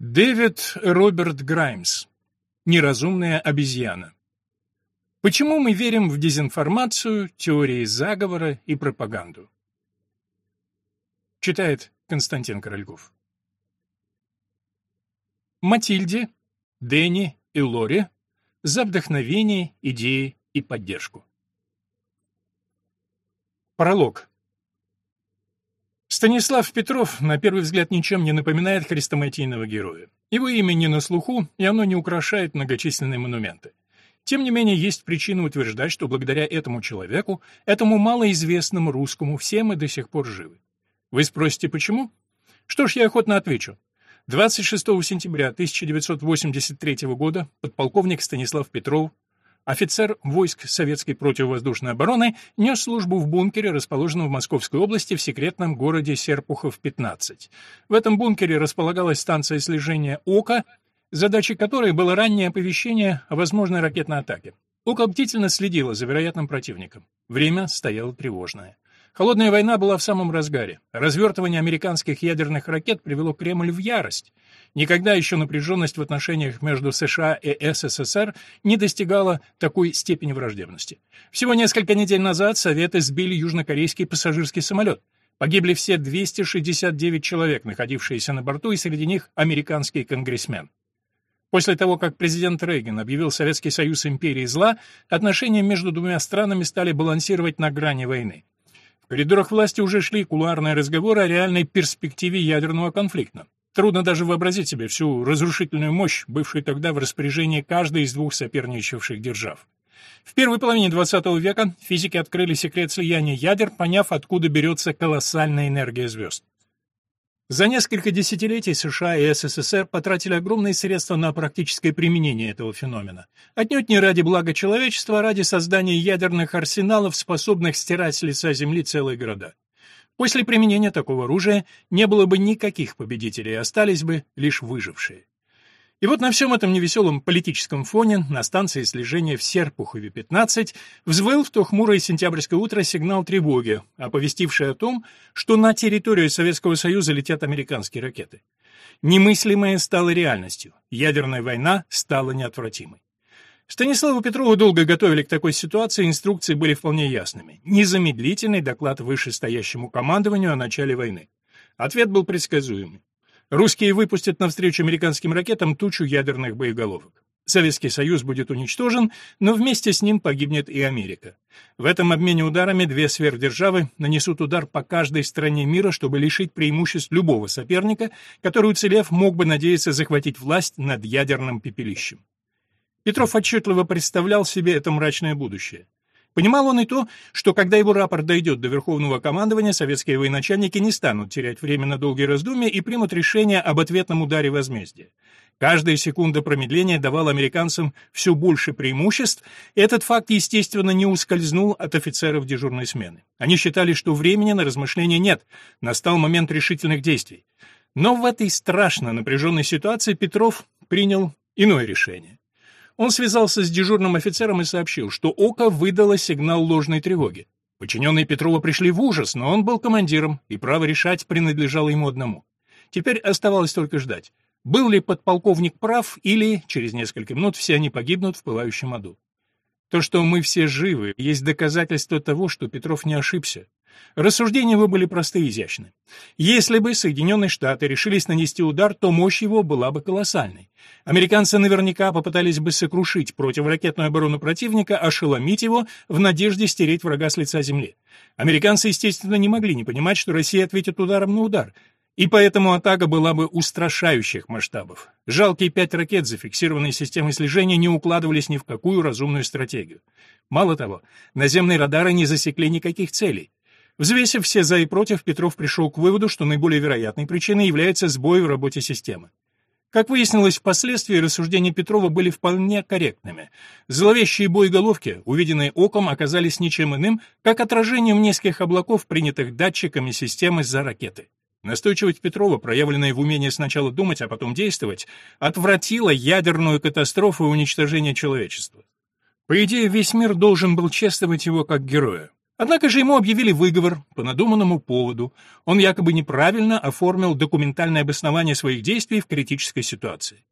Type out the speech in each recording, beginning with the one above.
Дэвид Роберт Граймс. Неразумная обезьяна. Почему мы верим в дезинформацию, теории заговора и пропаганду? Читает Константин Корольков. Матильде, Дэнни и Лори за вдохновение, идеи и поддержку. Пролог. Станислав Петров, на первый взгляд, ничем не напоминает хрестоматийного героя. Его имя не на слуху, и оно не украшает многочисленные монументы. Тем не менее, есть причина утверждать, что благодаря этому человеку, этому малоизвестному русскому, все мы до сих пор живы. Вы спросите, почему? Что ж, я охотно отвечу. 26 сентября 1983 года подполковник Станислав Петров Офицер войск советской противовоздушной обороны нес службу в бункере, расположенном в Московской области в секретном городе Серпухов-15. В этом бункере располагалась станция слежения «Ока», задачей которой было раннее оповещение о возможной ракетной атаке. «Око» бдительно следило за вероятным противником. Время стояло тревожное. Холодная война была в самом разгаре. Развертывание американских ядерных ракет привело Кремль в ярость. Никогда еще напряженность в отношениях между США и СССР не достигала такой степени враждебности. Всего несколько недель назад Советы сбили южнокорейский пассажирский самолет. Погибли все 269 человек, находившиеся на борту, и среди них американский конгрессмен. После того, как президент Рейган объявил Советский Союз империей зла, отношения между двумя странами стали балансировать на грани войны. Коридорах власти уже шли кулуарные разговоры о реальной перспективе ядерного конфликта. Трудно даже вообразить себе всю разрушительную мощь, бывшую тогда в распоряжении каждой из двух соперничавших держав. В первой половине XX века физики открыли секрет слияния ядер, поняв, откуда берется колоссальная энергия звезд. За несколько десятилетий США и СССР потратили огромные средства на практическое применение этого феномена. Отнюдь не ради блага человечества, а ради создания ядерных арсеналов, способных стирать с лица Земли целые города. После применения такого оружия не было бы никаких победителей, остались бы лишь выжившие. И вот на всем этом невеселом политическом фоне на станции слежения в Серпухове-15 взвыл в то хмурое сентябрьское утро сигнал тревоги, оповестивший о том, что на территорию Советского Союза летят американские ракеты. Немыслимое стало реальностью. Ядерная война стала неотвратимой. Станиславу Петрову долго готовили к такой ситуации, инструкции были вполне ясными. Незамедлительный доклад вышестоящему командованию о начале войны. Ответ был предсказуемый. Русские выпустят навстречу американским ракетам тучу ядерных боеголовок. Советский Союз будет уничтожен, но вместе с ним погибнет и Америка. В этом обмене ударами две сверхдержавы нанесут удар по каждой стране мира, чтобы лишить преимуществ любого соперника, который, уцелев, мог бы надеяться захватить власть над ядерным пепелищем. Петров отчетливо представлял себе это мрачное будущее. Понимал он и то, что когда его рапорт дойдет до Верховного командования, советские военачальники не станут терять время на долгие раздумья и примут решение об ответном ударе возмездия. Каждая секунда промедления давала американцам все больше преимуществ, этот факт, естественно, не ускользнул от офицеров дежурной смены. Они считали, что времени на размышления нет, настал момент решительных действий. Но в этой страшно напряженной ситуации Петров принял иное решение. Он связался с дежурным офицером и сообщил, что ОКО выдало сигнал ложной тревоги. Подчиненные Петрова пришли в ужас, но он был командиром, и право решать принадлежало ему одному. Теперь оставалось только ждать. Был ли подполковник прав, или через несколько минут все они погибнут в пылающем аду. То, что мы все живы, есть доказательство того, что Петров не ошибся. Рассуждения его были просты и изящны. Если бы Соединенные Штаты решились нанести удар, то мощь его была бы колоссальной. Американцы наверняка попытались бы сокрушить противоракетную оборону противника, ошеломить его в надежде стереть врага с лица земли. Американцы, естественно, не могли не понимать, что Россия ответит ударом на удар, и поэтому атака была бы устрашающих масштабов. Жалкие пять ракет, зафиксированные системой слежения, не укладывались ни в какую разумную стратегию. Мало того, наземные радары не засекли никаких целей. Взвесив все за и против, Петров пришел к выводу, что наиболее вероятной причиной является сбой в работе системы. Как выяснилось впоследствии, рассуждения Петрова были вполне корректными. Зловещие боеголовки, увиденные оком, оказались ничем иным, как отражением нескольких облаков, принятых датчиками системы за ракеты. Настойчивость Петрова, проявленная в умении сначала думать, а потом действовать, отвратила ядерную катастрофу и уничтожение человечества. По идее, весь мир должен был чествовать его как героя. Однако же ему объявили выговор по надуманному поводу. Он якобы неправильно оформил документальное обоснование своих действий в критической ситуации.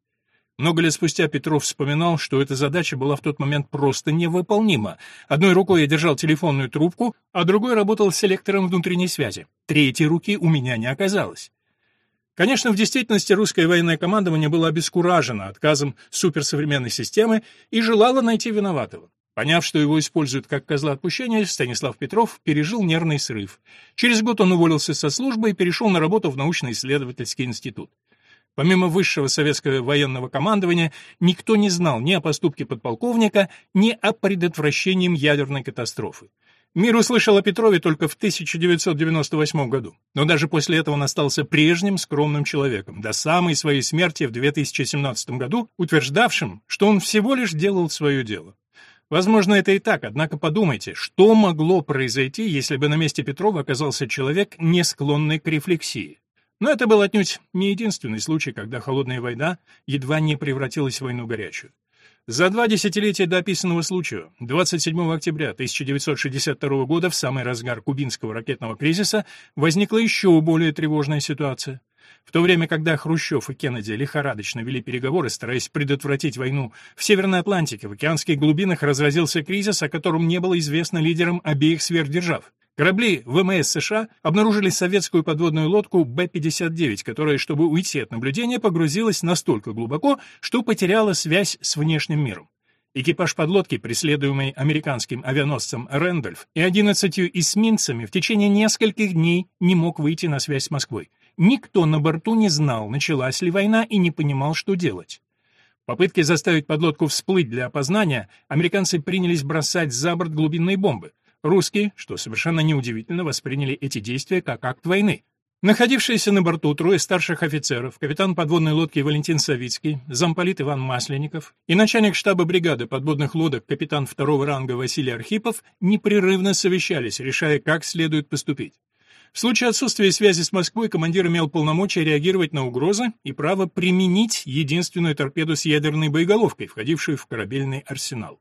Много лет спустя Петров вспоминал, что эта задача была в тот момент просто невыполнима. Одной рукой я держал телефонную трубку, а другой работал с селектором внутренней связи. Третьей руки у меня не оказалось. Конечно, в действительности русское военное командование было обескуражено отказом суперсовременной системы и желало найти виноватого. Поняв, что его используют как козла отпущения, Станислав Петров пережил нервный срыв. Через год он уволился со службы и перешел на работу в научно-исследовательский институт. Помимо высшего советского военного командования, никто не знал ни о поступке подполковника, ни о предотвращении ядерной катастрофы. Мир услышал о Петрове только в 1998 году, но даже после этого он остался прежним скромным человеком, до самой своей смерти в 2017 году, утверждавшим, что он всего лишь делал свое дело. Возможно, это и так, однако подумайте, что могло произойти, если бы на месте Петрова оказался человек, не склонный к рефлексии. Но это был отнюдь не единственный случай, когда холодная война едва не превратилась в войну горячую. За два десятилетия до описанного случая, 27 октября 1962 года, в самый разгар кубинского ракетного кризиса, возникла еще более тревожная ситуация. В то время, когда Хрущев и Кеннеди лихорадочно вели переговоры, стараясь предотвратить войну, в Северной Атлантике, в океанских глубинах разразился кризис, о котором не было известно лидерам обеих сверхдержав. Корабли ВМС США обнаружили советскую подводную лодку Б-59, которая, чтобы уйти от наблюдения, погрузилась настолько глубоко, что потеряла связь с внешним миром. Экипаж подлодки, преследуемый американским авианосцем «Рэндольф» и 11 эсминцами, в течение нескольких дней не мог выйти на связь с Москвой. Никто на борту не знал, началась ли война, и не понимал, что делать. Попытки заставить подлодку всплыть для опознания, американцы принялись бросать за борт глубинные бомбы. Русские, что совершенно неудивительно, восприняли эти действия как акт войны. Находившиеся на борту трое старших офицеров, капитан подводной лодки Валентин Савицкий, замполит Иван Масленников и начальник штаба бригады подводных лодок капитан второго ранга Василий Архипов непрерывно совещались, решая, как следует поступить. В случае отсутствия связи с Москвой командир имел полномочия реагировать на угрозы и право применить единственную торпеду с ядерной боеголовкой, входившую в корабельный арсенал.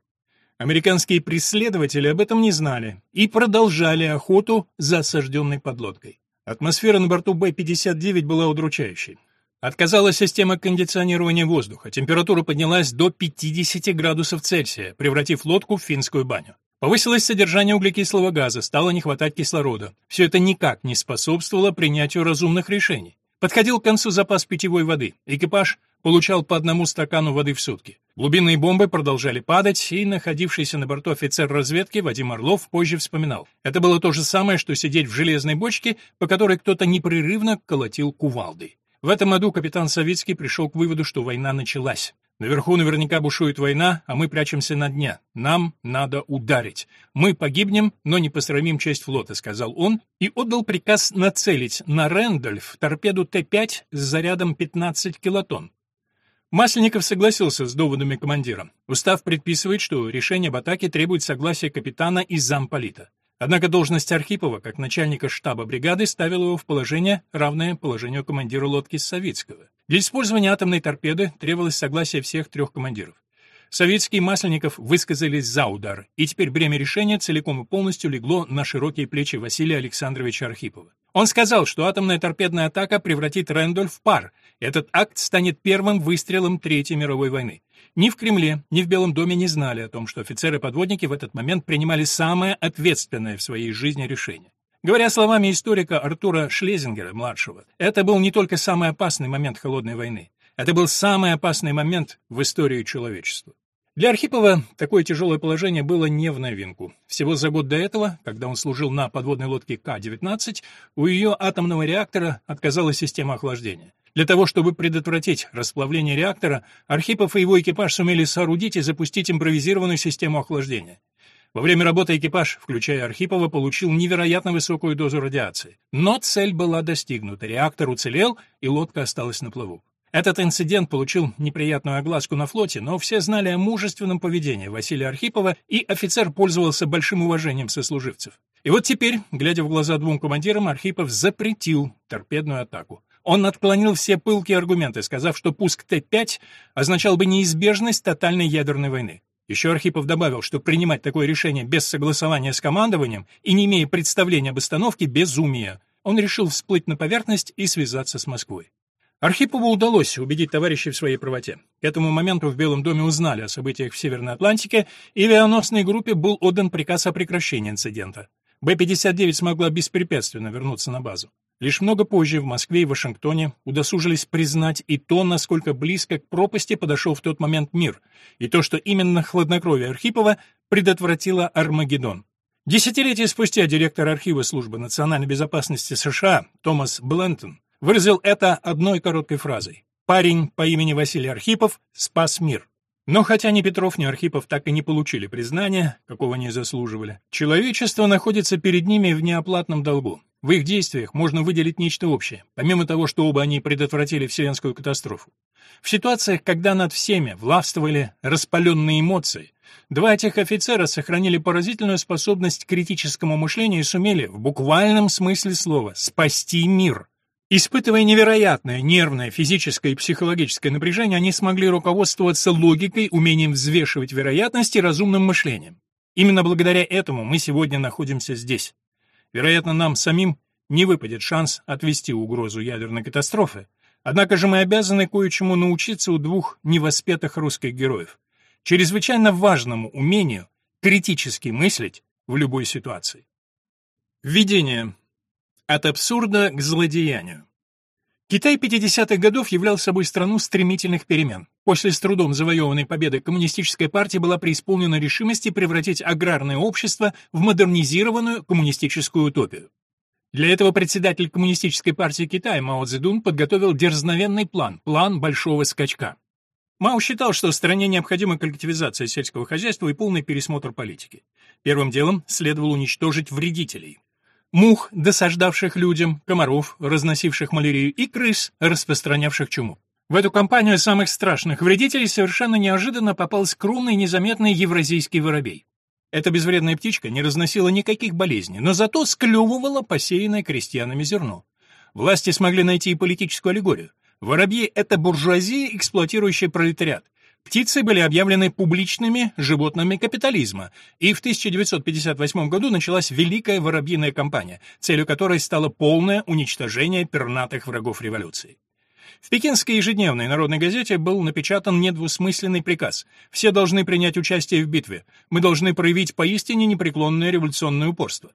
Американские преследователи об этом не знали и продолжали охоту за осажденной подлодкой. Атмосфера на борту Б-59 была удручающей. Отказала система кондиционирования воздуха, температура поднялась до 50 градусов Цельсия, превратив лодку в финскую баню. Повысилось содержание углекислого газа, стало не хватать кислорода. Все это никак не способствовало принятию разумных решений. Подходил к концу запас питьевой воды. Экипаж получал по одному стакану воды в сутки. Глубинные бомбы продолжали падать, и находившийся на борту офицер разведки Вадим Орлов позже вспоминал. Это было то же самое, что сидеть в железной бочке, по которой кто-то непрерывно колотил кувалдой. В этом году капитан Савицкий пришел к выводу, что война началась. Наверху наверняка бушует война, а мы прячемся на дне. Нам надо ударить. Мы погибнем, но не посрамим честь флота, сказал он и отдал приказ нацелить на Рэндольф торпеду Т-5 с зарядом 15 килотонн. Масленников согласился с доводами командира. Устав предписывает, что решение об атаке требует согласия капитана и замполита. Однако должность Архипова, как начальника штаба бригады, ставила его в положение, равное положению командира лодки Савицкого. Для использования атомной торпеды требовалось согласие всех трех командиров. Советские Масленников высказались за удар, и теперь бремя решения целиком и полностью легло на широкие плечи Василия Александровича Архипова. Он сказал, что атомная торпедная атака превратит Рэндольф в пар. Этот акт станет первым выстрелом Третьей мировой войны. Ни в Кремле, ни в Белом доме не знали о том, что офицеры-подводники в этот момент принимали самое ответственное в своей жизни решение. Говоря словами историка Артура Шлезингера-младшего, это был не только самый опасный момент Холодной войны, это был самый опасный момент в истории человечества. Для Архипова такое тяжелое положение было не в новинку. Всего за год до этого, когда он служил на подводной лодке К-19, у ее атомного реактора отказала система охлаждения. Для того, чтобы предотвратить расплавление реактора, Архипов и его экипаж сумели соорудить и запустить импровизированную систему охлаждения. Во время работы экипаж, включая Архипова, получил невероятно высокую дозу радиации. Но цель была достигнута, реактор уцелел, и лодка осталась на плаву. Этот инцидент получил неприятную огласку на флоте, но все знали о мужественном поведении Василия Архипова, и офицер пользовался большим уважением сослуживцев. И вот теперь, глядя в глаза двум командирам, Архипов запретил торпедную атаку. Он отклонил все пылкие аргументы, сказав, что пуск Т-5 означал бы неизбежность тотальной ядерной войны. Еще Архипов добавил, что принимать такое решение без согласования с командованием и не имея представления об остановке – безумие. Он решил всплыть на поверхность и связаться с Москвой. Архипову удалось убедить товарищей в своей правоте. К этому моменту в Белом доме узнали о событиях в Северной Атлантике, и авианосной группе был отдан приказ о прекращении инцидента. Б-59 смогла беспрепятственно вернуться на базу. Лишь много позже в Москве и Вашингтоне удосужились признать и то, насколько близко к пропасти подошел в тот момент мир, и то, что именно хладнокровие Архипова предотвратило Армагеддон. Десятилетия спустя директор архива службы национальной безопасности США Томас Блентон выразил это одной короткой фразой. «Парень по имени Василий Архипов спас мир». Но хотя ни Петров, ни Архипов так и не получили признания, какого они заслуживали, человечество находится перед ними в неоплатном долгу. В их действиях можно выделить нечто общее, помимо того, что оба они предотвратили вселенскую катастрофу. В ситуациях, когда над всеми властвовали распаленные эмоции, два этих офицера сохранили поразительную способность к критическому мышлению и сумели, в буквальном смысле слова, спасти мир. Испытывая невероятное нервное, физическое и психологическое напряжение, они смогли руководствоваться логикой, умением взвешивать вероятности разумным мышлением. Именно благодаря этому мы сегодня находимся здесь. Вероятно, нам самим не выпадет шанс отвести угрозу ядерной катастрофы. Однако же мы обязаны кое-чему научиться у двух невоспетых русских героев. Чрезвычайно важному умению критически мыслить в любой ситуации. Введение. От абсурда к злодеянию. Китай 50-х годов являл собой страну стремительных перемен. После с трудом завоеванной победы коммунистическая партия была преисполнена решимости превратить аграрное общество в модернизированную коммунистическую утопию. Для этого председатель Коммунистической партии Китая Мао Цзэдун подготовил дерзновенный план, план большого скачка. Мао считал, что стране необходима коллективизация сельского хозяйства и полный пересмотр политики. Первым делом следовало уничтожить вредителей мух, досаждавших людям, комаров, разносивших малярию, и крыс, распространявших чуму. В эту компанию самых страшных вредителей совершенно неожиданно попал скромный незаметный евразийский воробей. Эта безвредная птичка не разносила никаких болезней, но зато склевывала посеянное крестьянами зерно. Власти смогли найти и политическую аллегорию. Воробьи — это буржуазия, эксплуатирующая пролетариат. Птицы были объявлены публичными животными капитализма, и в 1958 году началась Великая воробьиная кампания, целью которой стало полное уничтожение пернатых врагов революции. В пекинской ежедневной народной газете был напечатан недвусмысленный приказ. Все должны принять участие в битве. Мы должны проявить поистине непреклонное революционное упорство.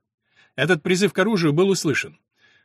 Этот призыв к оружию был услышан.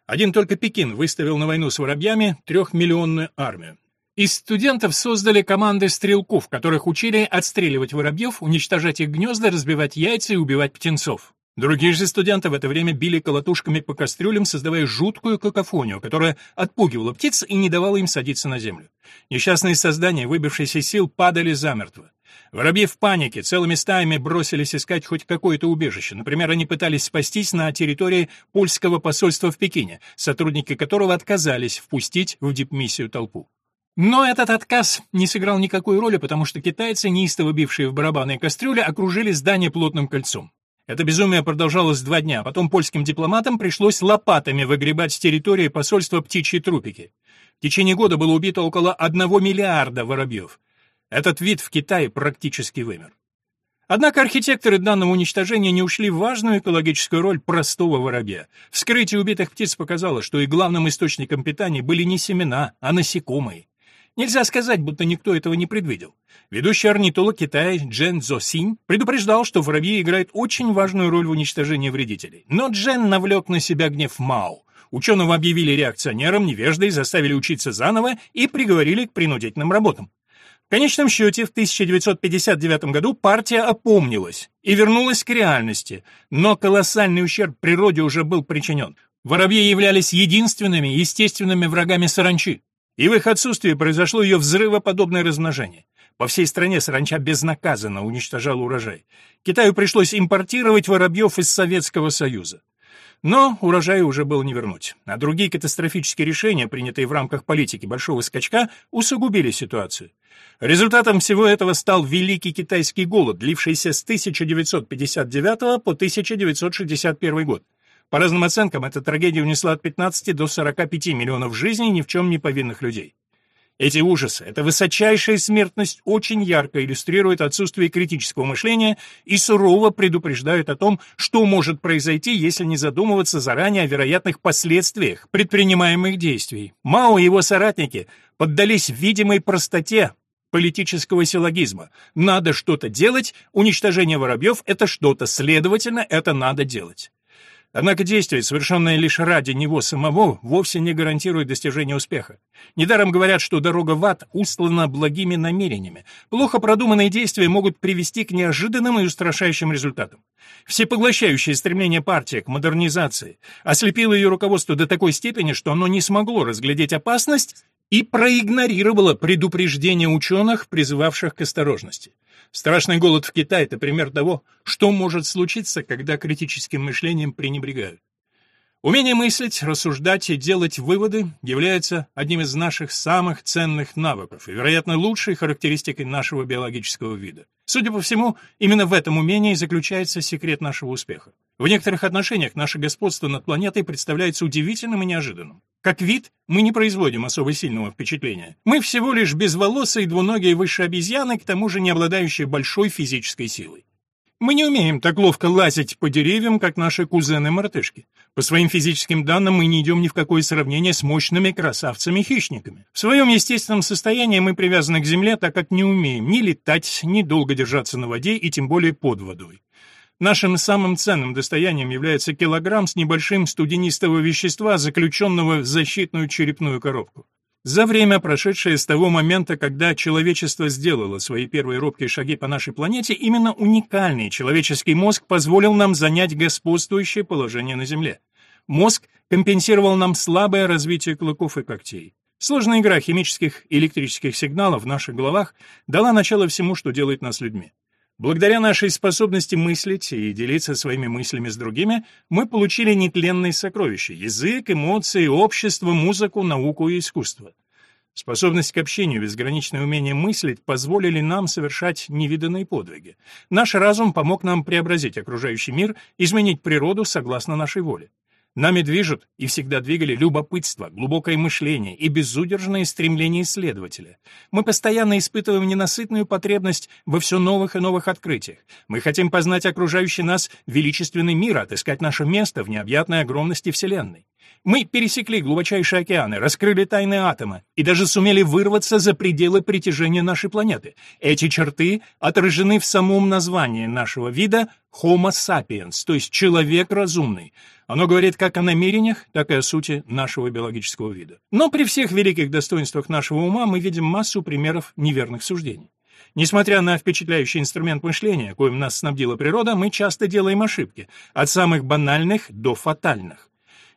Один только Пекин выставил на войну с воробьями трехмиллионную армию. Из студентов создали команды стрелков, которых учили отстреливать воробьев, уничтожать их гнезда, разбивать яйца и убивать птенцов. Другие же студенты в это время били колотушками по кастрюлям, создавая жуткую какофонию, которая отпугивала птиц и не давала им садиться на землю. Несчастные создания, выбившиеся сил, падали замертво. Воробьи в панике целыми стаями бросились искать хоть какое-то убежище. Например, они пытались спастись на территории польского посольства в Пекине, сотрудники которого отказались впустить в дипмиссию толпу. Но этот отказ не сыграл никакой роли, потому что китайцы, неистово бившие в барабаны и кастрюли, окружили здание плотным кольцом. Это безумие продолжалось два дня, а потом польским дипломатам пришлось лопатами выгребать с территории посольства птичьи трупики. В течение года было убито около одного миллиарда воробьев. Этот вид в Китае практически вымер. Однако архитекторы данного уничтожения не ушли в важную экологическую роль простого воробья. Вскрытие убитых птиц показало, что и главным источником питания были не семена, а насекомые. Нельзя сказать, будто никто этого не предвидел. Ведущий орнитолог Китая Джен Цзосинь предупреждал, что воробьи играют очень важную роль в уничтожении вредителей. Но Джен навлек на себя гнев Мао. Ученого объявили реакционером, невеждой, заставили учиться заново и приговорили к принудительным работам. В конечном счете, в 1959 году партия опомнилась и вернулась к реальности, но колоссальный ущерб природе уже был причинен. Воробьи являлись единственными естественными врагами саранчи и в их отсутствии произошло ее взрывоподобное размножение. По всей стране саранча безнаказанно уничтожала урожай. Китаю пришлось импортировать воробьев из Советского Союза. Но урожай уже было не вернуть, а другие катастрофические решения, принятые в рамках политики большого скачка, усугубили ситуацию. Результатом всего этого стал Великий Китайский голод, длившийся с 1959 по 1961 год. По разным оценкам, эта трагедия унесла от 15 до 45 миллионов жизней ни в чем не повинных людей. Эти ужасы, эта высочайшая смертность очень ярко иллюстрирует отсутствие критического мышления и сурово предупреждают о том, что может произойти, если не задумываться заранее о вероятных последствиях предпринимаемых действий. Мао и его соратники поддались видимой простоте политического силлогизма. Надо что-то делать, уничтожение воробьев — это что-то, следовательно, это надо делать. Однако действие, совершенное лишь ради него самого, вовсе не гарантирует достижения успеха. Недаром говорят, что дорога в ад устлана благими намерениями. Плохо продуманные действия могут привести к неожиданным и устрашающим результатам. Всепоглощающее стремление партии к модернизации ослепило ее руководство до такой степени, что оно не смогло разглядеть опасность и проигнорировало предупреждение ученых, призывавших к осторожности. Страшный голод в Китае — это пример того, что может случиться, когда критическим мышлением пренебрегают. Умение мыслить, рассуждать и делать выводы является одним из наших самых ценных навыков и, вероятно, лучшей характеристикой нашего биологического вида. Судя по всему, именно в этом умении заключается секрет нашего успеха. В некоторых отношениях наше господство над планетой представляется удивительным и неожиданным. Как вид, мы не производим особо сильного впечатления. Мы всего лишь безволосые двуногие высшие обезьяны, к тому же не обладающие большой физической силой. Мы не умеем так ловко лазить по деревьям, как наши кузены-мартышки. По своим физическим данным мы не идем ни в какое сравнение с мощными красавцами-хищниками. В своем естественном состоянии мы привязаны к земле, так как не умеем ни летать, ни долго держаться на воде и тем более под водой. Нашим самым ценным достоянием является килограмм с небольшим студенистого вещества, заключенного в защитную черепную коробку. За время, прошедшее с того момента, когда человечество сделало свои первые робкие шаги по нашей планете, именно уникальный человеческий мозг позволил нам занять господствующее положение на Земле. Мозг компенсировал нам слабое развитие клыков и когтей. Сложная игра химических и электрических сигналов в наших головах дала начало всему, что делает нас людьми. Благодаря нашей способности мыслить и делиться своими мыслями с другими, мы получили нетленные сокровища — язык, эмоции, общество, музыку, науку и искусство. Способность к общению, безграничное умение мыслить позволили нам совершать невиданные подвиги. Наш разум помог нам преобразить окружающий мир, изменить природу согласно нашей воле. Нами движут и всегда двигали любопытство, глубокое мышление и безудержное стремление исследователя. Мы постоянно испытываем ненасытную потребность во все новых и новых открытиях. Мы хотим познать окружающий нас величественный мир, отыскать наше место в необъятной огромности Вселенной. Мы пересекли глубочайшие океаны, раскрыли тайны атома и даже сумели вырваться за пределы притяжения нашей планеты. Эти черты отражены в самом названии нашего вида Homo sapiens, то есть человек разумный. Оно говорит как о намерениях, так и о сути нашего биологического вида. Но при всех великих достоинствах нашего ума мы видим массу примеров неверных суждений. Несмотря на впечатляющий инструмент мышления, коим нас снабдила природа, мы часто делаем ошибки, от самых банальных до фатальных.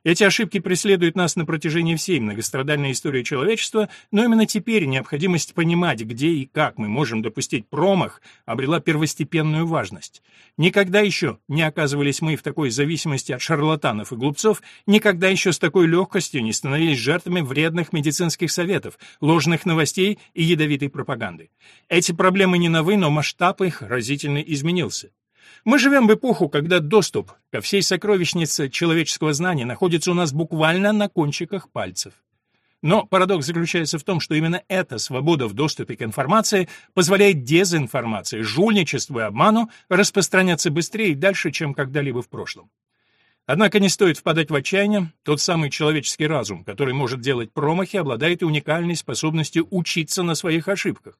Эти ошибки преследуют нас на протяжении всей многострадальной истории человечества, но именно теперь необходимость понимать, где и как мы можем допустить промах, обрела первостепенную важность. Никогда еще не оказывались мы в такой зависимости от шарлатанов и глупцов, никогда еще с такой легкостью не становились жертвами вредных медицинских советов, ложных новостей и ядовитой пропаганды. Эти проблемы не новы, но масштаб их разительно изменился. Мы живем в эпоху, когда доступ ко всей сокровищнице человеческого знания находится у нас буквально на кончиках пальцев. Но парадокс заключается в том, что именно эта свобода в доступе к информации позволяет дезинформации, жульничеству и обману распространяться быстрее и дальше, чем когда-либо в прошлом. Однако не стоит впадать в отчаяние. Тот самый человеческий разум, который может делать промахи, обладает уникальной способностью учиться на своих ошибках.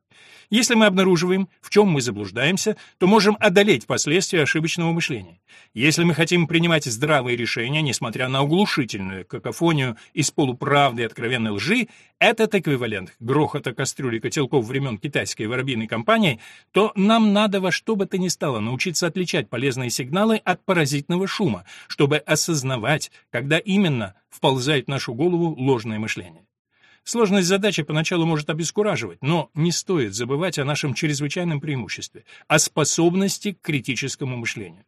Если мы обнаруживаем, в чем мы заблуждаемся, то можем одолеть последствия ошибочного мышления. Если мы хотим принимать здравые решения, несмотря на оглушительную какофонию из полуправды и откровенной лжи, этот эквивалент грохота кастрюли котелков времен китайской воробьиной компании, то нам надо во что бы то ни стало научиться отличать полезные сигналы от паразитного шума, чтобы осознавать, когда именно вползает в нашу голову ложное мышление. Сложность задачи поначалу может обескураживать, но не стоит забывать о нашем чрезвычайном преимуществе, о способности к критическому мышлению.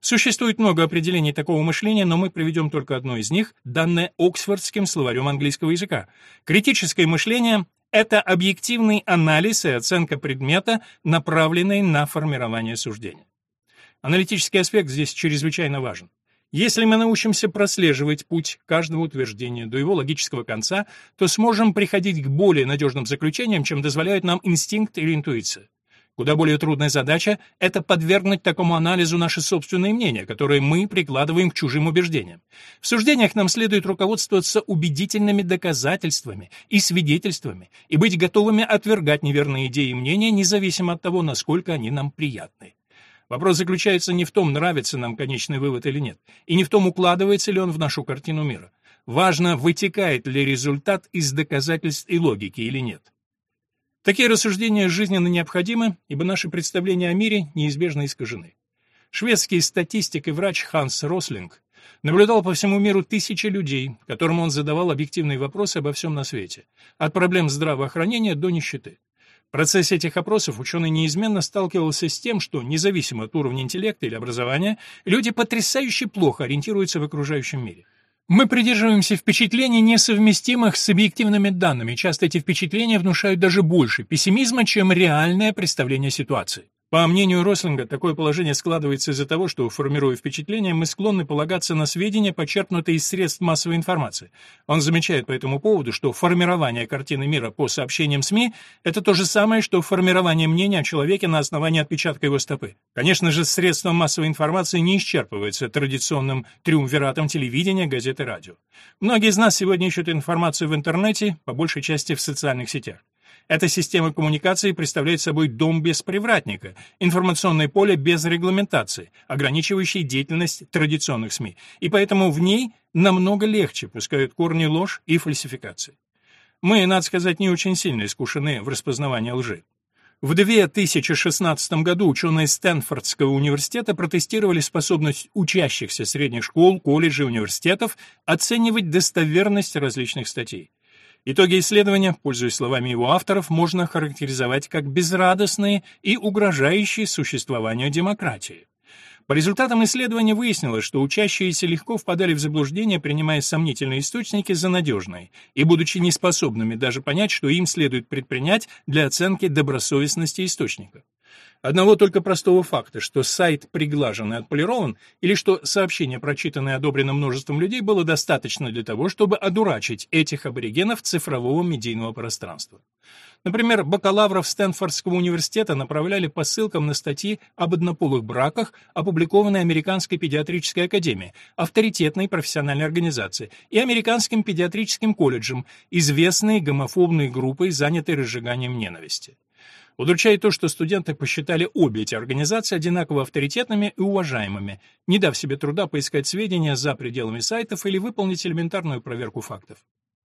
Существует много определений такого мышления, но мы приведем только одно из них, данное Оксфордским словарем английского языка. Критическое мышление — это объективный анализ и оценка предмета, направленный на формирование суждения. Аналитический аспект здесь чрезвычайно важен. Если мы научимся прослеживать путь каждого утверждения до его логического конца, то сможем приходить к более надежным заключениям, чем дозволяют нам инстинкт или интуиция. Куда более трудная задача — это подвергнуть такому анализу наши собственные мнения, которые мы прикладываем к чужим убеждениям. В суждениях нам следует руководствоваться убедительными доказательствами и свидетельствами и быть готовыми отвергать неверные идеи и мнения, независимо от того, насколько они нам приятны. Вопрос заключается не в том, нравится нам конечный вывод или нет, и не в том, укладывается ли он в нашу картину мира. Важно, вытекает ли результат из доказательств и логики или нет. Такие рассуждения жизненно необходимы, ибо наши представления о мире неизбежно искажены. Шведский статистик и врач Ханс Рослинг наблюдал по всему миру тысячи людей, которым он задавал объективные вопросы обо всем на свете, от проблем здравоохранения до нищеты. В процессе этих опросов ученый неизменно сталкивался с тем, что, независимо от уровня интеллекта или образования, люди потрясающе плохо ориентируются в окружающем мире. Мы придерживаемся впечатлений, несовместимых с объективными данными. Часто эти впечатления внушают даже больше пессимизма, чем реальное представление ситуации. По мнению Рослинга, такое положение складывается из-за того, что, формируя впечатления, мы склонны полагаться на сведения, почерпнутые из средств массовой информации. Он замечает по этому поводу, что формирование картины мира по сообщениям СМИ — это то же самое, что формирование мнения о человеке на основании отпечатка его стопы. Конечно же, средства массовой информации не исчерпываются традиционным триумвиратом телевидения, газеты, радио. Многие из нас сегодня ищут информацию в интернете, по большей части в социальных сетях. Эта система коммуникации представляет собой дом без привратника, информационное поле без регламентации, ограничивающей деятельность традиционных СМИ, и поэтому в ней намного легче пускают корни ложь и фальсификации. Мы, надо сказать, не очень сильно искушены в распознавании лжи. В 2016 году ученые Стэнфордского университета протестировали способность учащихся средних школ, колледжей, университетов оценивать достоверность различных статей. Итоги исследования, пользуясь словами его авторов, можно характеризовать как безрадостные и угрожающие существованию демократии. По результатам исследования выяснилось, что учащиеся легко впадали в заблуждение, принимая сомнительные источники за надежные, и будучи неспособными даже понять, что им следует предпринять для оценки добросовестности источника. Одного только простого факта, что сайт приглажен и отполирован, или что сообщение, прочитанное и одобрено множеством людей, было достаточно для того, чтобы одурачить этих аборигенов цифрового медийного пространства. Например, бакалавров Стэнфордского университета направляли по ссылкам на статьи об однополых браках, опубликованные Американской педиатрической академией, авторитетной профессиональной организацией, и Американским педиатрическим колледжем, известной гомофобной группой, занятой разжиганием ненависти. Удручает то, что студенты посчитали обе эти организации одинаково авторитетными и уважаемыми, не дав себе труда поискать сведения за пределами сайтов или выполнить элементарную проверку фактов.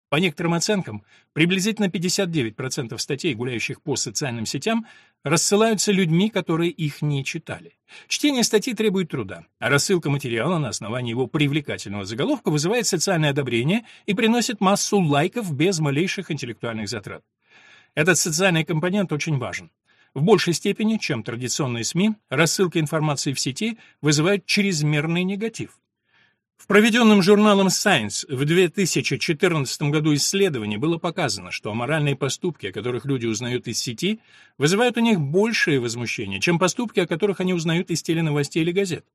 По некоторым оценкам, приблизительно 59% статей, гуляющих по социальным сетям, рассылаются людьми, которые их не читали. Чтение статьи требует труда, а рассылка материала на основании его привлекательного заголовка вызывает социальное одобрение и приносит массу лайков без малейших интеллектуальных затрат. Этот социальный компонент очень важен. В большей степени, чем традиционные СМИ, рассылка информации в сети вызывает чрезмерный негатив. В проведенном журналом Science в 2014 году исследовании было показано, что аморальные поступки, о которых люди узнают из сети, вызывают у них большее возмущение, чем поступки, о которых они узнают из теленовостей или газет.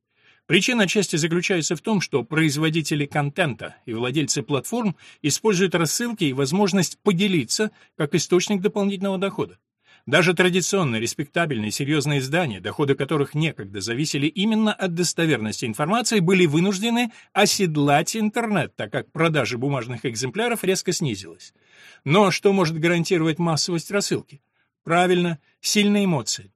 Причина отчасти заключается в том, что производители контента и владельцы платформ используют рассылки и возможность поделиться как источник дополнительного дохода. Даже традиционные, респектабельные, серьезные издания, доходы которых некогда зависели именно от достоверности информации, были вынуждены оседлать интернет, так как продажа бумажных экземпляров резко снизилась. Но что может гарантировать массовость рассылки? Правильно, сильные эмоции.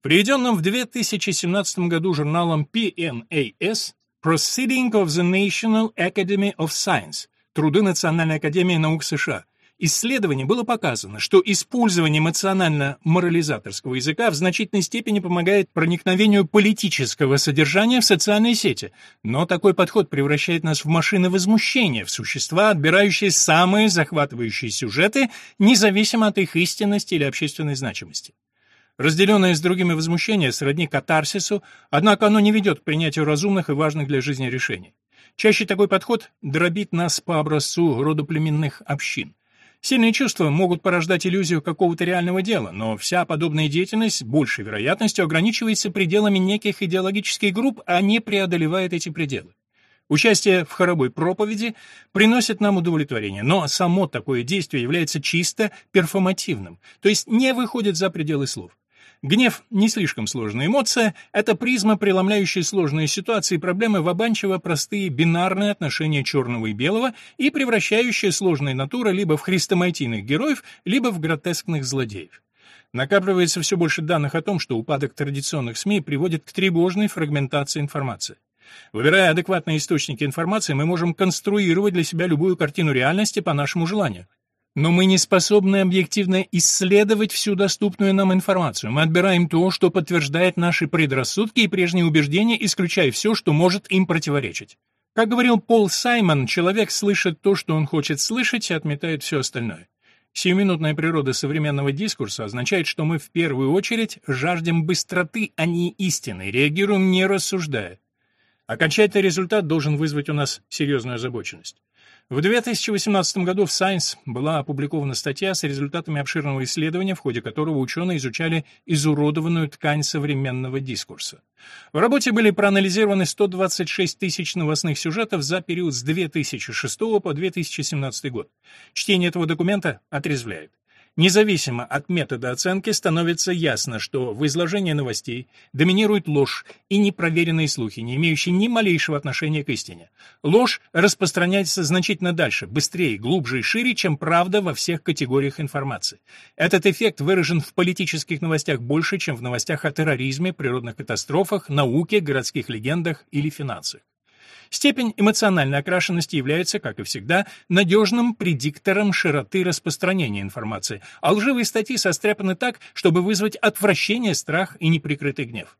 Приведенном в 2017 году журналом PNAS Proceeding of the National Academy of Science Труды Национальной академии наук США исследовании было показано, что использование эмоционально-морализаторского языка в значительной степени помогает проникновению политического содержания в социальные сети, но такой подход превращает нас в машины возмущения, в существа, отбирающие самые захватывающие сюжеты, независимо от их истинности или общественной значимости. Разделенное с другими возмущение сродни катарсису, однако оно не ведет к принятию разумных и важных для жизни решений. Чаще такой подход дробит нас по образцу родоплеменных общин. Сильные чувства могут порождать иллюзию какого-то реального дела, но вся подобная деятельность большей вероятностью ограничивается пределами неких идеологических групп, а не преодолевает эти пределы. Участие в хоровой проповеди приносит нам удовлетворение, но само такое действие является чисто перформативным, то есть не выходит за пределы слов. Гнев — не слишком сложная эмоция, это призма, преломляющая сложные ситуации и проблемы в обанчиво простые бинарные отношения черного и белого и превращающая сложные натуры либо в хрестоматийных героев, либо в гротескных злодеев. Накапливается все больше данных о том, что упадок традиционных СМИ приводит к тревожной фрагментации информации. Выбирая адекватные источники информации, мы можем конструировать для себя любую картину реальности по нашему желанию. Но мы не способны объективно исследовать всю доступную нам информацию. Мы отбираем то, что подтверждает наши предрассудки и прежние убеждения, исключая все, что может им противоречить. Как говорил Пол Саймон, человек слышит то, что он хочет слышать, и отметает все остальное. Сиюминутная природа современного дискурса означает, что мы в первую очередь жаждем быстроты, а не истины, реагируем не рассуждая. Окончательный результат должен вызвать у нас серьезную озабоченность. В 2018 году в Science была опубликована статья с результатами обширного исследования, в ходе которого ученые изучали изуродованную ткань современного дискурса. В работе были проанализированы 126 тысяч новостных сюжетов за период с 2006 по 2017 год. Чтение этого документа отрезвляет. Независимо от метода оценки становится ясно, что в изложении новостей доминирует ложь и непроверенные слухи, не имеющие ни малейшего отношения к истине. Ложь распространяется значительно дальше, быстрее, глубже и шире, чем правда во всех категориях информации. Этот эффект выражен в политических новостях больше, чем в новостях о терроризме, природных катастрофах, науке, городских легендах или финансах. Степень эмоциональной окрашенности является, как и всегда, надежным предиктором широты распространения информации, а лживые статьи состряпаны так, чтобы вызвать отвращение, страх и неприкрытый гнев.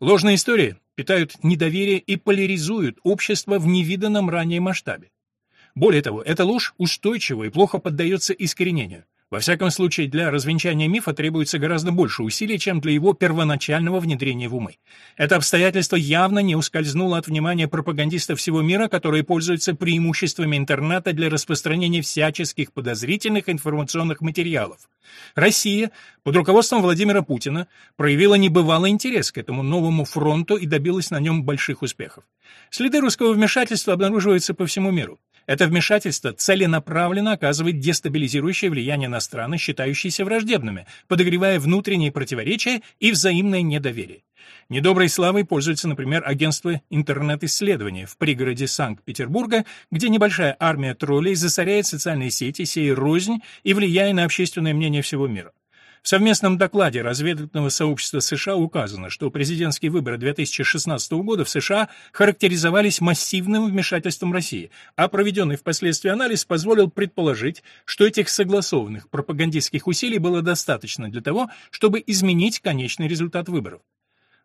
Ложные истории питают недоверие и поляризуют общество в невиданном ранее масштабе. Более того, эта ложь устойчива и плохо поддается искоренению. Во всяком случае, для развенчания мифа требуется гораздо больше усилий, чем для его первоначального внедрения в умы. Это обстоятельство явно не ускользнуло от внимания пропагандистов всего мира, которые пользуются преимуществами интернета для распространения всяческих подозрительных информационных материалов. Россия под руководством Владимира Путина проявила небывалый интерес к этому новому фронту и добилась на нем больших успехов. Следы русского вмешательства обнаруживаются по всему миру. Это вмешательство целенаправленно оказывает дестабилизирующее влияние на страны, считающиеся враждебными, подогревая внутренние противоречия и взаимное недоверие. Недоброй славой пользуется, например, агентство интернет-исследования в пригороде Санкт-Петербурга, где небольшая армия троллей засоряет социальные сети, сея рознь и влияя на общественное мнение всего мира. В совместном докладе разведывательного сообщества США указано, что президентские выборы 2016 года в США характеризовались массивным вмешательством России, а проведенный впоследствии анализ позволил предположить, что этих согласованных пропагандистских усилий было достаточно для того, чтобы изменить конечный результат выборов.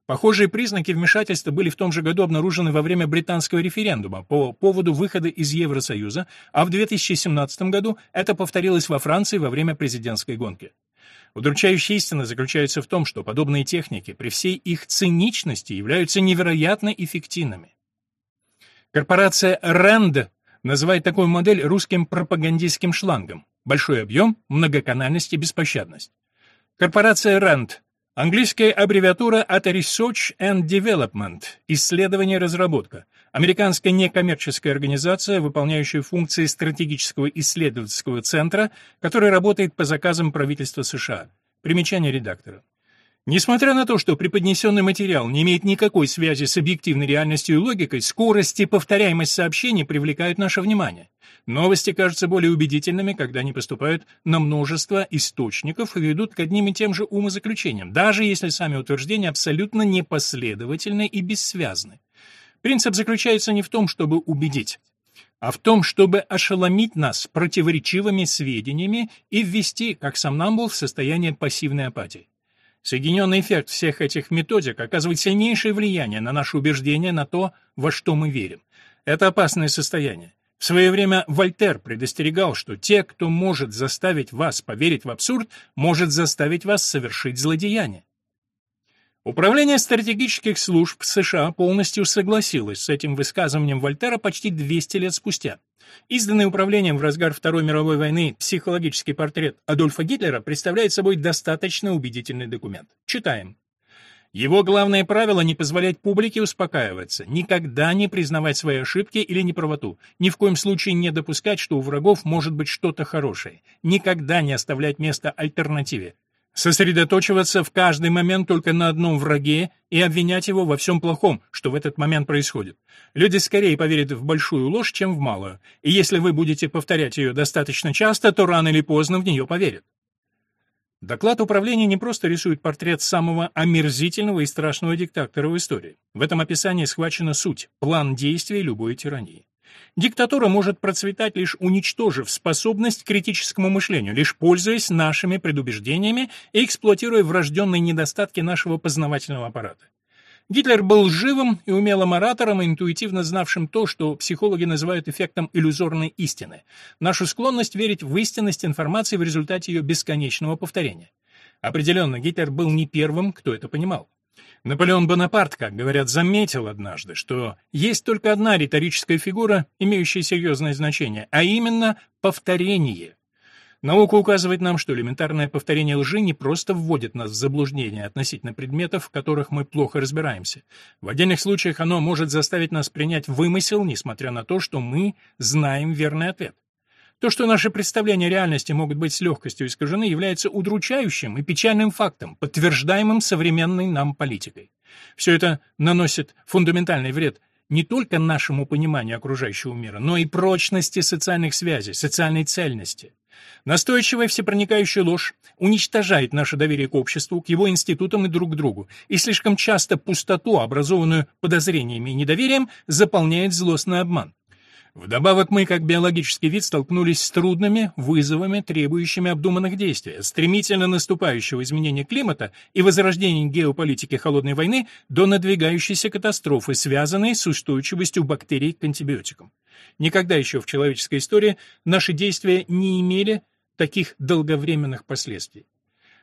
Похожие признаки вмешательства были в том же году обнаружены во время британского референдума по поводу выхода из Евросоюза, а в 2017 году это повторилось во Франции во время президентской гонки. Удручающая истина заключается в том, что подобные техники при всей их циничности являются невероятно эффективными. Корпорация RAND называет такую модель русским пропагандистским шлангом. Большой объем, многоканальность и беспощадность. Корпорация RAND – английская аббревиатура от Research and Development – исследование и разработка – Американская некоммерческая организация, выполняющая функции стратегического исследовательского центра, который работает по заказам правительства США. Примечание редактора. Несмотря на то, что преподнесенный материал не имеет никакой связи с объективной реальностью и логикой, скорость и повторяемость сообщений привлекают наше внимание. Новости кажутся более убедительными, когда они поступают на множество источников и ведут к одним и тем же умозаключениям, даже если сами утверждения абсолютно непоследовательны и бессвязны. Принцип заключается не в том, чтобы убедить, а в том, чтобы ошеломить нас противоречивыми сведениями и ввести, как сам Намбул, в состояние пассивной апатии. Соединенный эффект всех этих методик оказывает сильнейшее влияние на наши убеждения, на то, во что мы верим. Это опасное состояние. В свое время Вольтер предостерегал, что те, кто может заставить вас поверить в абсурд, может заставить вас совершить злодеяние. Управление стратегических служб США полностью согласилось с этим высказыванием Вольтера почти 200 лет спустя. Изданный управлением в разгар Второй мировой войны психологический портрет Адольфа Гитлера представляет собой достаточно убедительный документ. Читаем. Его главное правило — не позволять публике успокаиваться, никогда не признавать свои ошибки или неправоту, ни в коем случае не допускать, что у врагов может быть что-то хорошее, никогда не оставлять места альтернативе, сосредоточиваться в каждый момент только на одном враге и обвинять его во всем плохом, что в этот момент происходит. Люди скорее поверят в большую ложь, чем в малую, и если вы будете повторять ее достаточно часто, то рано или поздно в нее поверят. Доклад управления не просто рисует портрет самого омерзительного и страшного диктатора в истории. В этом описании схвачена суть, план действий любой тирании. Диктатура может процветать лишь уничтожив способность к критическому мышлению, лишь пользуясь нашими предубеждениями и эксплуатируя врожденные недостатки нашего познавательного аппарата. Гитлер был живым и умелым оратором, интуитивно знавшим то, что психологи называют эффектом иллюзорной истины, нашу склонность верить в истинность информации в результате ее бесконечного повторения. Определенно, Гитлер был не первым, кто это понимал. Наполеон Бонапарт, как говорят, заметил однажды, что есть только одна риторическая фигура, имеющая серьезное значение, а именно повторение. Наука указывает нам, что элементарное повторение лжи не просто вводит нас в заблуждение относительно предметов, в которых мы плохо разбираемся. В отдельных случаях оно может заставить нас принять вымысел, несмотря на то, что мы знаем верный ответ. То, что наши представления о реальности могут быть с легкостью искажены, является удручающим и печальным фактом, подтверждаемым современной нам политикой. Все это наносит фундаментальный вред не только нашему пониманию окружающего мира, но и прочности социальных связей, социальной цельности. Настойчивая всепроникающая ложь уничтожает наше доверие к обществу, к его институтам и друг к другу, и слишком часто пустоту, образованную подозрениями и недоверием, заполняет злостный обман. Вдобавок мы, как биологический вид, столкнулись с трудными вызовами, требующими обдуманных действий, стремительно наступающего изменения климата и возрождения геополитики холодной войны до надвигающейся катастрофы, связанной с устойчивостью бактерий к антибиотикам. Никогда еще в человеческой истории наши действия не имели таких долговременных последствий.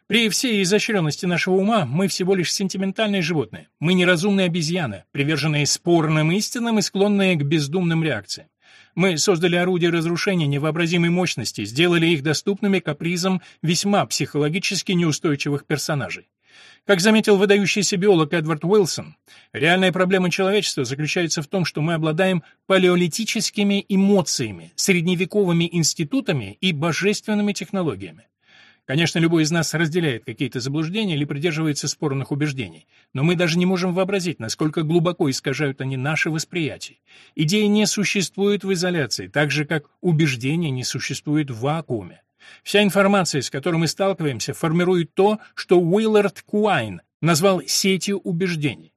При всей изощренности нашего ума мы всего лишь сентиментальные животные. Мы неразумные обезьяны, приверженные спорным истинам и склонные к бездумным реакциям. Мы создали орудия разрушения невообразимой мощности, сделали их доступными капризам весьма психологически неустойчивых персонажей. Как заметил выдающийся биолог Эдвард Уилсон, реальная проблема человечества заключается в том, что мы обладаем палеолитическими эмоциями, средневековыми институтами и божественными технологиями. Конечно, любой из нас разделяет какие-то заблуждения или придерживается спорных убеждений, но мы даже не можем вообразить, насколько глубоко искажают они наше восприятие. Идеи не существуют в изоляции, так же, как убеждения не существуют в вакууме. Вся информация, с которой мы сталкиваемся, формирует то, что Уиллард Куайн назвал сетью убеждений.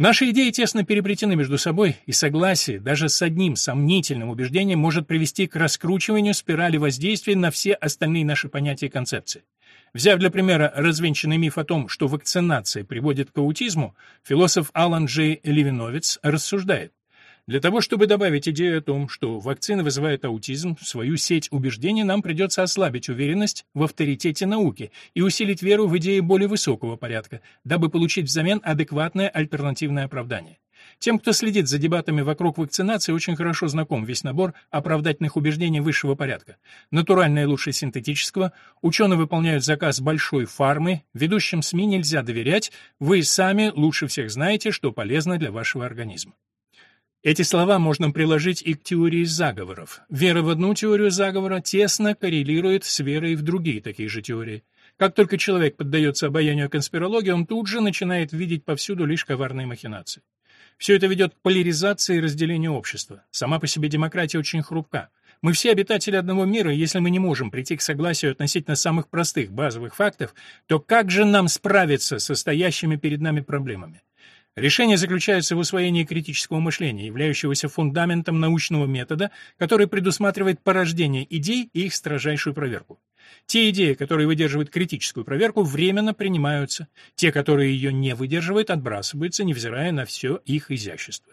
Наши идеи тесно переплетены между собой, и согласие даже с одним сомнительным убеждением может привести к раскручиванию спирали воздействия на все остальные наши понятия и концепции. Взяв для примера развенчанный миф о том, что вакцинация приводит к аутизму, философ Алан Джей Левиновец рассуждает. Для того, чтобы добавить идею о том, что вакцина вызывает аутизм, свою сеть убеждений нам придется ослабить уверенность в авторитете науки и усилить веру в идеи более высокого порядка, дабы получить взамен адекватное альтернативное оправдание. Тем, кто следит за дебатами вокруг вакцинации, очень хорошо знаком весь набор оправдательных убеждений высшего порядка. Натуральное лучше синтетического, ученые выполняют заказ большой фармы, ведущим СМИ нельзя доверять, вы сами лучше всех знаете, что полезно для вашего организма. Эти слова можно приложить и к теории заговоров. Вера в одну теорию заговора тесно коррелирует с верой в другие такие же теории. Как только человек поддается обаянию конспирологии, он тут же начинает видеть повсюду лишь коварные махинации. Все это ведет к поляризации и разделению общества. Сама по себе демократия очень хрупка. Мы все обитатели одного мира, и если мы не можем прийти к согласию относительно самых простых базовых фактов, то как же нам справиться со стоящими перед нами проблемами? Решение заключается в усвоении критического мышления, являющегося фундаментом научного метода, который предусматривает порождение идей и их строжайшую проверку. Те идеи, которые выдерживают критическую проверку, временно принимаются, те, которые ее не выдерживают, отбрасываются, невзирая на все их изящество.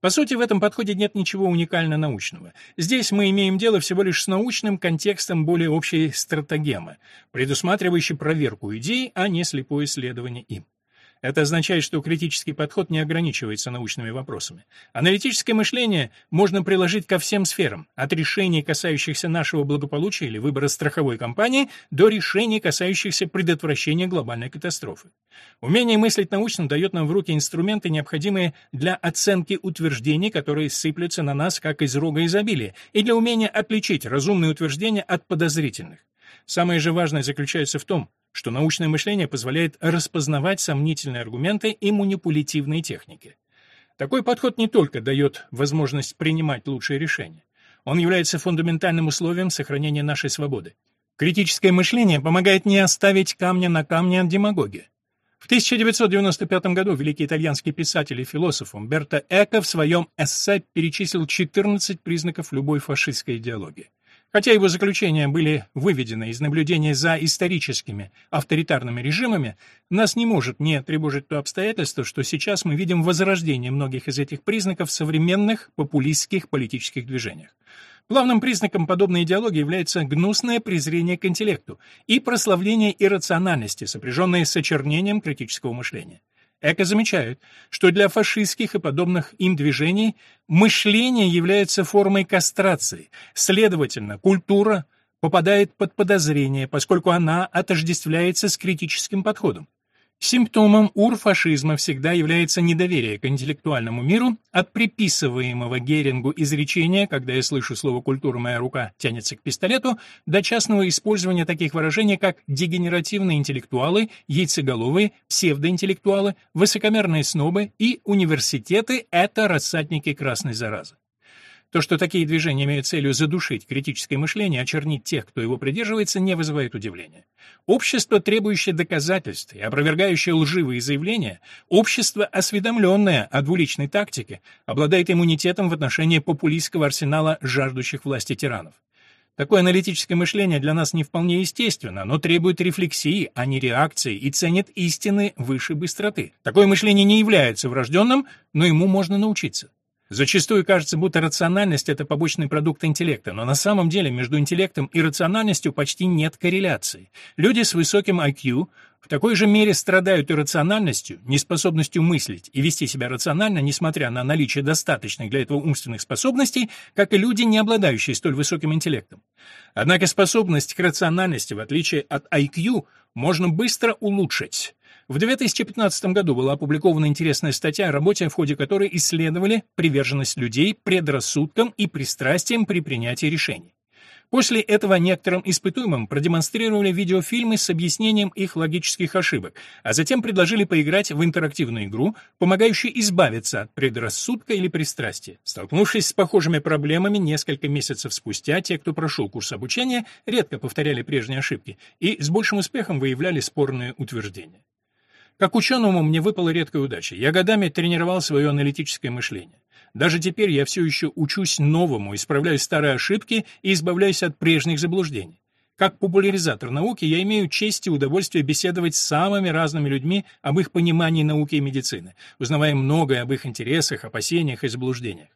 По сути, в этом подходе нет ничего уникально научного. Здесь мы имеем дело всего лишь с научным контекстом более общей стратегемы, предусматривающей проверку идей, а не слепое исследование им. Это означает, что критический подход не ограничивается научными вопросами. Аналитическое мышление можно приложить ко всем сферам, от решений, касающихся нашего благополучия или выбора страховой компании, до решений, касающихся предотвращения глобальной катастрофы. Умение мыслить научно дает нам в руки инструменты, необходимые для оценки утверждений, которые сыплются на нас как из рога изобилия, и для умения отличить разумные утверждения от подозрительных. Самое же важное заключается в том, что научное мышление позволяет распознавать сомнительные аргументы и манипулятивные техники. Такой подход не только дает возможность принимать лучшие решения, он является фундаментальным условием сохранения нашей свободы. Критическое мышление помогает не оставить камня на камне от демагогии. В 1995 году великий итальянский писатель и философ Умберто Эко в своем эссе перечислил 14 признаков любой фашистской идеологии. Хотя его заключения были выведены из наблюдения за историческими авторитарными режимами, нас не может не тревожить то обстоятельство, что сейчас мы видим возрождение многих из этих признаков в современных популистских политических движениях. Главным признаком подобной идеологии является гнусное презрение к интеллекту и прославление иррациональности, сопряженное с очернением критического мышления. Эко замечает, что для фашистских и подобных им движений мышление является формой кастрации, следовательно, культура попадает под подозрение, поскольку она отождествляется с критическим подходом. Симптомом урфашизма всегда является недоверие к интеллектуальному миру от приписываемого Герингу изречения, когда я слышу слово «культура, моя рука тянется к пистолету», до частного использования таких выражений, как дегенеративные интеллектуалы, яйцеголовые, псевдоинтеллектуалы, высокомерные снобы и университеты — это рассадники красной заразы. То, что такие движения имеют целью задушить критическое мышление, очернить тех, кто его придерживается, не вызывает удивления. Общество, требующее доказательств и опровергающее лживые заявления, общество, осведомленное о двуличной тактике, обладает иммунитетом в отношении популистского арсенала жаждущих власти тиранов. Такое аналитическое мышление для нас не вполне естественно, но требует рефлексии, а не реакции, и ценит истины выше быстроты. Такое мышление не является врожденным, но ему можно научиться. Зачастую кажется, будто рациональность — это побочный продукт интеллекта, но на самом деле между интеллектом и рациональностью почти нет корреляции. Люди с высоким IQ в такой же мере страдают иррациональностью, неспособностью мыслить и вести себя рационально, несмотря на наличие достаточных для этого умственных способностей, как и люди, не обладающие столь высоким интеллектом. Однако способность к рациональности, в отличие от IQ, можно быстро улучшить. В 2015 году была опубликована интересная статья о работе, в ходе которой исследовали приверженность людей предрассудкам и пристрастиям при принятии решений. После этого некоторым испытуемым продемонстрировали видеофильмы с объяснением их логических ошибок, а затем предложили поиграть в интерактивную игру, помогающую избавиться от предрассудка или пристрастия. Столкнувшись с похожими проблемами несколько месяцев спустя, те, кто прошел курс обучения, редко повторяли прежние ошибки и с большим успехом выявляли спорные утверждения. Как ученому мне выпала редкая удача. Я годами тренировал свое аналитическое мышление. Даже теперь я все еще учусь новому, исправляю старые ошибки и избавляюсь от прежних заблуждений. Как популяризатор науки я имею честь и удовольствие беседовать с самыми разными людьми об их понимании науки и медицины, узнавая многое об их интересах, опасениях и заблуждениях.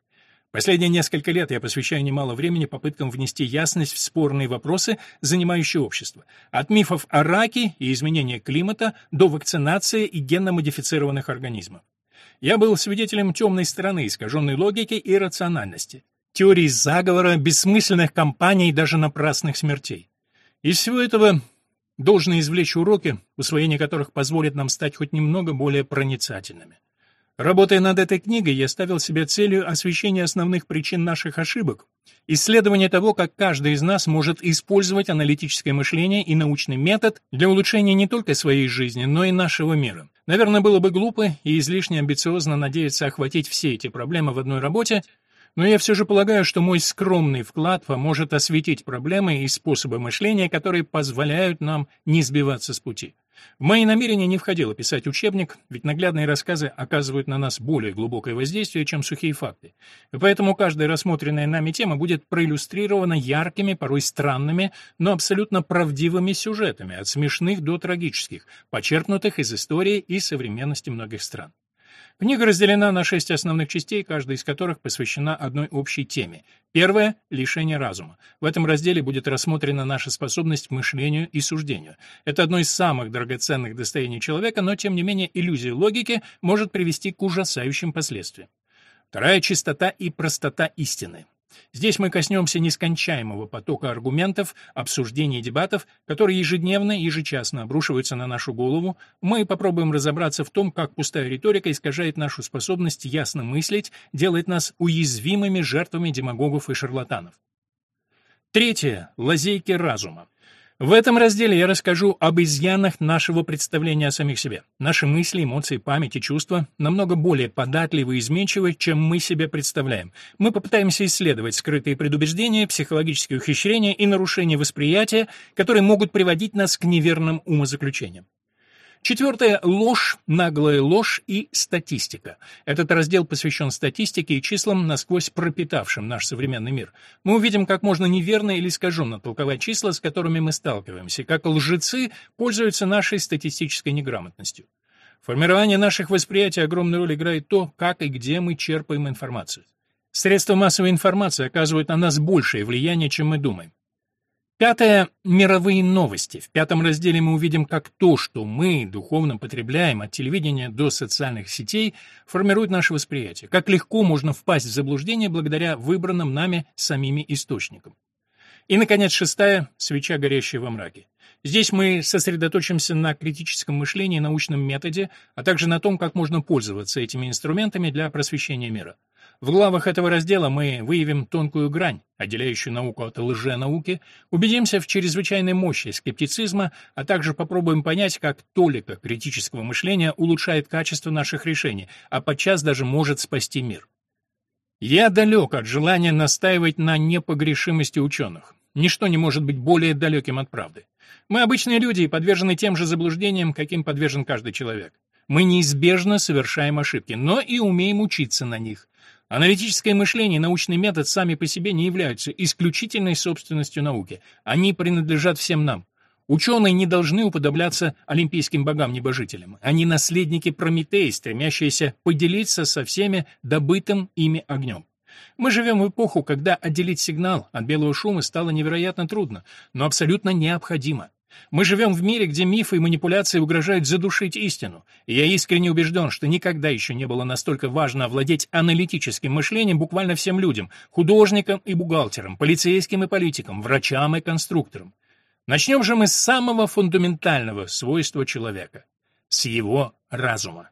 Последние несколько лет я посвящаю немало времени попыткам внести ясность в спорные вопросы, занимающие общество. От мифов о раке и изменении климата до вакцинации и генно-модифицированных организмов. Я был свидетелем темной стороны искаженной логики и рациональности. Теорий заговора, бессмысленных кампаний и даже напрасных смертей. Из всего этого должны извлечь уроки, усвоение которых позволит нам стать хоть немного более проницательными. Работая над этой книгой, я ставил себе целью освещение основных причин наших ошибок, исследование того, как каждый из нас может использовать аналитическое мышление и научный метод для улучшения не только своей жизни, но и нашего мира. Наверное, было бы глупо и излишне амбициозно надеяться охватить все эти проблемы в одной работе, но я все же полагаю, что мой скромный вклад поможет осветить проблемы и способы мышления, которые позволяют нам не сбиваться с пути. В мои намерения не входило писать учебник, ведь наглядные рассказы оказывают на нас более глубокое воздействие, чем сухие факты. И поэтому каждая рассмотренная нами тема будет проиллюстрирована яркими, порой странными, но абсолютно правдивыми сюжетами, от смешных до трагических, почерпнутых из истории и современности многих стран. Книга разделена на шесть основных частей, каждая из которых посвящена одной общей теме. Первая — лишение разума. В этом разделе будет рассмотрена наша способность к мышлению и суждению. Это одно из самых драгоценных достояний человека, но, тем не менее, иллюзия логики может привести к ужасающим последствиям. Вторая — чистота и простота истины. Здесь мы коснемся нескончаемого потока аргументов, обсуждений и дебатов, которые ежедневно и ежечасно обрушиваются на нашу голову. Мы попробуем разобраться в том, как пустая риторика искажает нашу способность ясно мыслить, делает нас уязвимыми жертвами демагогов и шарлатанов. Третье. Лазейки разума. В этом разделе я расскажу об изъянах нашего представления о самих себе. Наши мысли, эмоции, память и чувства намного более податливы и изменчивы, чем мы себе представляем. Мы попытаемся исследовать скрытые предубеждения, психологические ухищрения и нарушения восприятия, которые могут приводить нас к неверным умозаключениям. Четвертое — ложь, наглая ложь и статистика. Этот раздел посвящен статистике и числам, насквозь пропитавшим наш современный мир. Мы увидим, как можно неверно или искаженно толковать числа, с которыми мы сталкиваемся, как лжецы пользуются нашей статистической неграмотностью. В формировании наших восприятий огромную роль играет то, как и где мы черпаем информацию. Средства массовой информации оказывают на нас большее влияние, чем мы думаем. Пятое — мировые новости. В пятом разделе мы увидим, как то, что мы духовно потребляем от телевидения до социальных сетей, формирует наше восприятие. Как легко можно впасть в заблуждение благодаря выбранным нами самими источникам. И, наконец, шестая — свеча, горящая во мраке. Здесь мы сосредоточимся на критическом мышлении и научном методе, а также на том, как можно пользоваться этими инструментами для просвещения мира. В главах этого раздела мы выявим тонкую грань, отделяющую науку от лженауки, убедимся в чрезвычайной мощи скептицизма, а также попробуем понять, как толика критического мышления улучшает качество наших решений, а подчас даже может спасти мир. Я далек от желания настаивать на непогрешимости ученых. Ничто не может быть более далеким от правды. Мы обычные люди и подвержены тем же заблуждениям, каким подвержен каждый человек. Мы неизбежно совершаем ошибки, но и умеем учиться на них. Аналитическое мышление и научный метод сами по себе не являются исключительной собственностью науки. Они принадлежат всем нам. Ученые не должны уподобляться олимпийским богам-небожителям. Они наследники Прометея, стремящиеся поделиться со всеми добытым ими огнем. Мы живем в эпоху, когда отделить сигнал от белого шума стало невероятно трудно, но абсолютно необходимо. Мы живем в мире, где мифы и манипуляции угрожают задушить истину, и я искренне убежден, что никогда еще не было настолько важно овладеть аналитическим мышлением буквально всем людям, художникам и бухгалтерам, полицейским и политикам, врачам и конструкторам. Начнем же мы с самого фундаментального свойства человека — с его разума.